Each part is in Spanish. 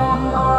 อมอ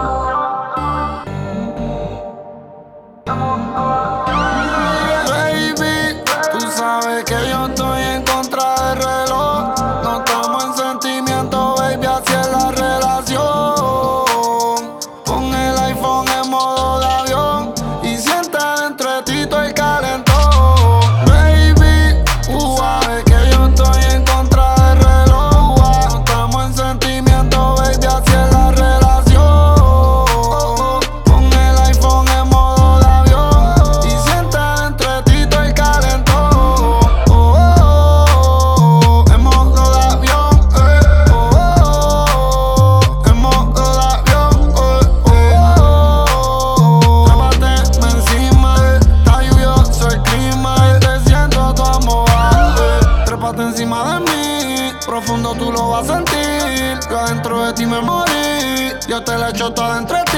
profundo tú lo vas a sentir. Yo adentro de ti me morí, yo te la echo toda entre ti.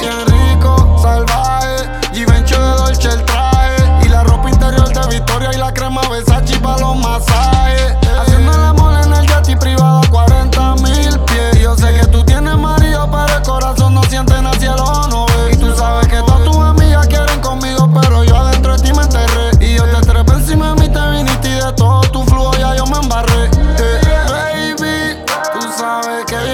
Bien rico, salvaje, Givenchy de Dolce el traje. Y la ropa interior de Victoria y la crema Versace para los masajes. Okay.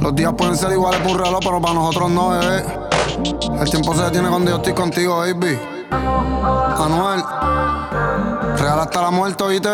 Los días pueden ser iguales por un reloj, pero para nosotros no, bebé. El tiempo se detiene cuando yo estoy contigo, baby. Anuel, real hasta la muerte, ¿oíste?